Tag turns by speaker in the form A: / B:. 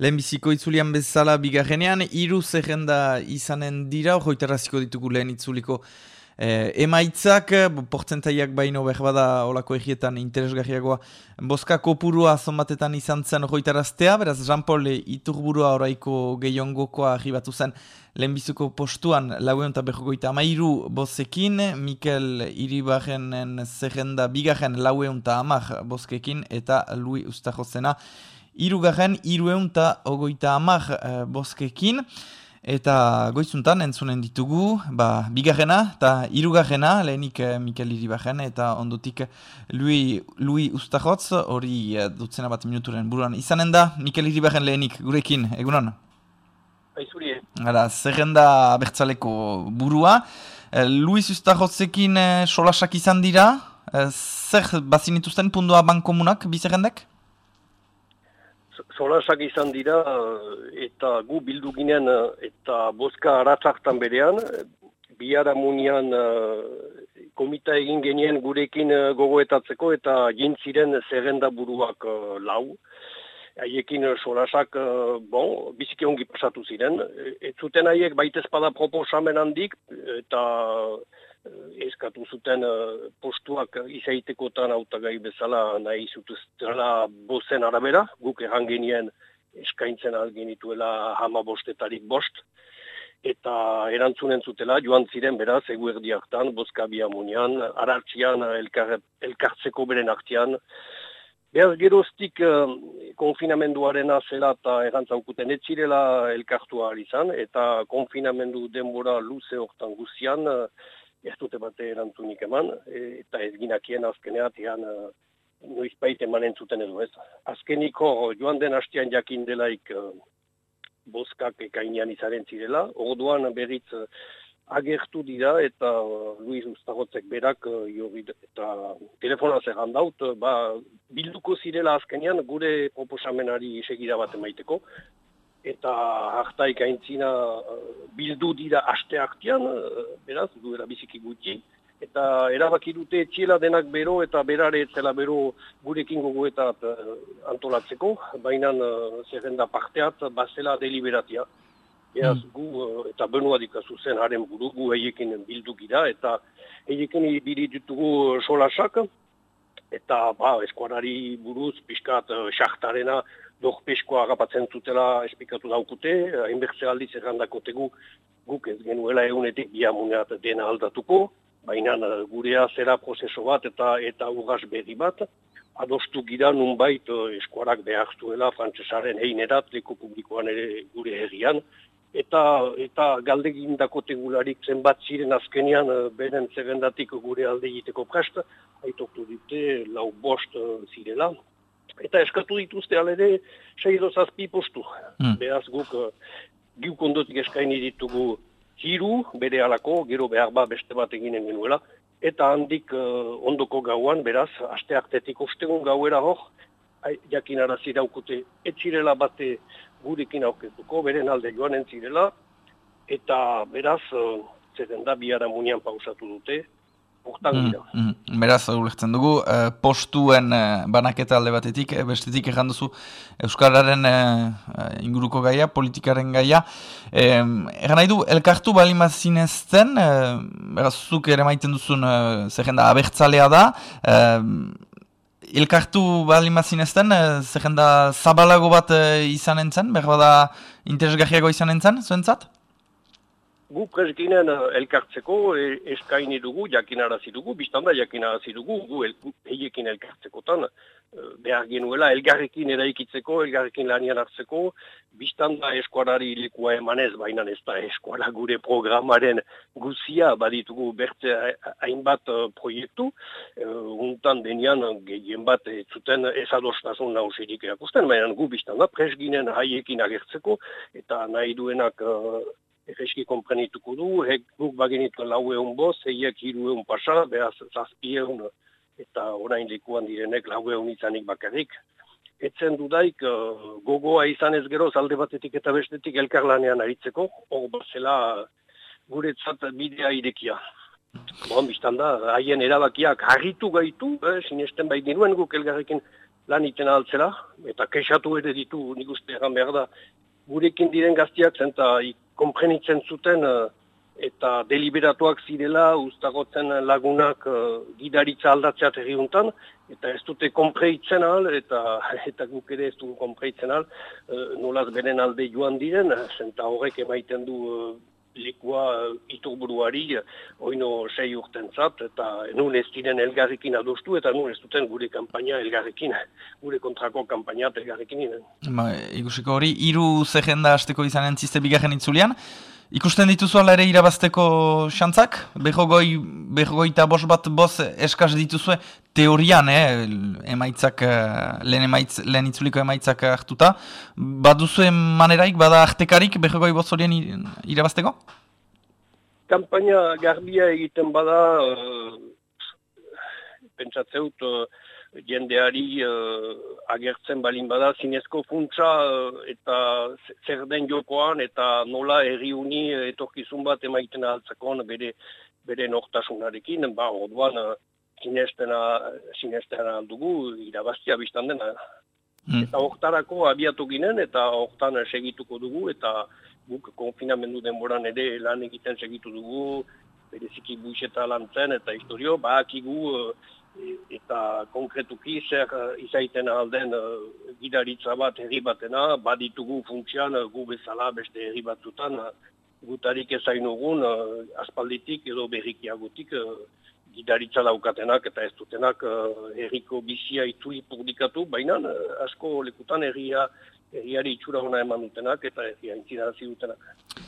A: lehenbiziko itzulian bezala bigarrenean, iru zerrenda izanen dira, hori ditugu lehen itzuliko eh, emaitzak, portzentaiak baino behar bada olako egietan interesgarriagoa, boska kopurua zonbatetan izan zen hori beraz Jean-Paul iturburua oraiko gehiongokoa arribatu zen lehenbizuko postuan lauen eta behogoita amairu bozekin, Mikel Iribarrenen zerrenda bigarren lauen eta amak bozkekin, eta Lui Ustajozena irugarren irueun eta ogoita amak uh, bozkekin. Eta goizuntan entzunen ditugu, ba, bigarrena eta irugarrena, lehenik eh, Mikel Iribarren, eta ondotik Lui, Lui Ustajotz, hori eh, dutzena bat minuturen buruan. Izanen da, Mikel Iribarren lehenik, gurekin, egunon?
B: Aizuri.
A: Gara, zerrenda bertzaleko burua. Eh, Luis Ustajotzekin eh, solasak izan dira, eh, zer bazinituzten pundua bankomunak, bizerrendek?
B: Solasak izan dira eta gu bildu ginen eta boska aratzaktan berean, biara munian komita egin genien gurekin gogoetatzeko eta jintziren zerrenda buruak lau. Haiekin solasak, bon, biziki ongi pasatu ziren. Ez zuten haiek baitezpada proposamen handik eta Eh, eskatu zuten uh, postuak izaitekotan autagai bezala nahi zutuztela bozen arabera, guk erran genien eskaintzen algenituela hama bostetarik bost, eta erantzunen zutela joan ziren beraz eguerdi hartan, boska biamunian, arartzian, elkar, elkartzeko beren artian, Behaz geroztik uh, konfinamenduaren azela eta erantzaukuten etzirela elkartua izan, eta konfinamendu denbora luze hortan guzian, ez dute bate erantzunik eman, e, eta ez ginakien azkeneat egan uh, noiz baita eman entzuten edo ez. Azkeniko joan den hastian jakin delaik uh, boskak ekainean izaren zirela, orduan berriz uh, agertu dira eta uh, Luis Ustagotzek berak uh, eta telefona zer handaut, ba, bilduko zirela azkenean gure proposamenari segira bat emaiteko, eta hartaik aintzina eh, bildu dira aste hartian, eh, beraz, duela biziki gutxi, eta erabaki dute txiela denak bero eta berare etzela bero gurekin gogoetat uh, antolatzeko, baina zerrenda parteat bazela deliberatia. Beraz, mm. gu eta benua dikazu zen haren buru, gu eiekin bildu gira, eta eiekin biri ditugu solasak, eta ba, eskuarari buruz, pixkat, uh, dok peskoa agapatzen zutela espikatu daukute, hainbertze aldiz errandako guk ez genuela egunetik biamuneat dena aldatuko, baina eh, gurea zera prozeso bat eta eta ugaz berri bat, adostu gira nunbait eh, eskuarak behartuela frantzesaren heinerat, leko publikoan ere gure herrian, eta eta galdegin dako tegularik zenbat ziren azkenian eh, beren zerrendatik gure alde egiteko prest, haitoktu dute lau bost zirela, eta eskatu dituzte alere sei zazpi postu. Mm. Beraz guk uh, guk ondotik eskaini ditugu hiru bere alako, gero behar ba beste bat eginen genuela, eta handik uh, ondoko gauan, beraz, aste artetik ostegun gauera hor, jakin arazi daukute, etzirela bate gurekin auketuko, beren alde joan entzirela, eta beraz, uh, zeren da, biara munian pausatu dute, Mm,
A: mm, beraz, ulertzen dugu, eh, postuen eh, banaketa alde batetik, eh, bestetik egan duzu Euskararen eh, inguruko gaia, politikaren gaia. Eh, nahi du, elkartu bali mazinezten, eh, beraz, zuk ere maiten duzun eh, zerrenda abertzalea da, eh, elkartu bali mazinezten, eh, zerrenda zabalago bat eh, izan entzen, berbada interesgarriago izan entzen, zuentzat?
B: gu presginen uh, elkartzeko e, eskaini dugu, jakinarazi dugu, biztanda jakinarazi dugu, gu heiekin el, elkartzekotan uh, behar genuela elgarrekin eraikitzeko, elgarrekin lanian hartzeko, biztanda eskuarari lekua emanez, baina ez da eskuara gure programaren guzia baditugu bertze hainbat uh, proiektu, uh, untan denian gehien bat zuten ezadostasun nausirik erakusten, baina gu biztanda presginen haiekin agertzeko, eta nahi duenak egeski komprenituko du, hek guk bagenitu lau egun boz, heiek hiru egun behaz zazpi egun, eta orain likuan direnek lau egun izanik bakarrik. Etzen dudaik uh, gogoa izan ez gero, zalde batetik eta bestetik elkarlanean aritzeko, hor bazela guretzat bidea irekia. Bon, biztan da, haien erabakiak harritu gaitu, eh, sinesten bai dinuen guk elgarrekin lan iten altzela, eta kexatu ere ditu nik uste egan behar da, gurekin diren gaztiak zenta komprenitzen zuten eta deliberatuak zirela ustagotzen lagunak uh, gidaritza aldatzea terriuntan, eta ez dute konpreitzen al, eta, eta guk ere ez dugu konpreitzen al, uh, nolaz beren alde joan diren, zenta horrek emaiten du uh, lekua uh, iturburuari oino sei urten zat, eta nun ez diren elgarrekin adostu, eta nun ez duten gure kampaina elgarrekin, gure kontrako kampaina elgarrekin.
A: Ba, ikusiko hori, iru zehenda hasteko izanen ziste bigarren itzulian, Ikusten dituzu ala ere irabazteko xantzak? Behogoi, behogoi eta bos bat bos eskaz dituzue teorian, eh? emaitzak, eh, lehen, emaitz, lehen itzuliko emaitzak hartuta. Baduzu maneraik, bada artekarik behogoi bos horien irabazteko?
B: Kampaina garbia egiten bada, uh, pentsatzeut, uh, jendeari uh, agertzen balin bada zinezko funtsa uh, eta zer den jokoan eta nola erriuni etorkizun bat emaiten altzakon bere, bere nortasunarekin, ba, orduan uh, zinestena, aldugu irabaztia biztan dena. Hmm. Eta hortarako abiatu ginen eta hortan segituko dugu eta guk konfinamendu denboran ere lan egiten segitu dugu, bereziki buixeta lantzen eta historio, bakigu uh, eta konkretuki zer uh, izaiten alden uh, gidaritza bat herri batena, baditugu funtsian uh, gu bezala beste herri batzutan, uh, gutarik ezain ugun, uh, aspalditik edo berrikiagutik uh, gidaritza daukatenak eta ez dutenak uh, herriko bizia ituli publikatu, baina asko lekutan herria, herriari itxura hona eman dutenak eta herria intzinazi dutenak.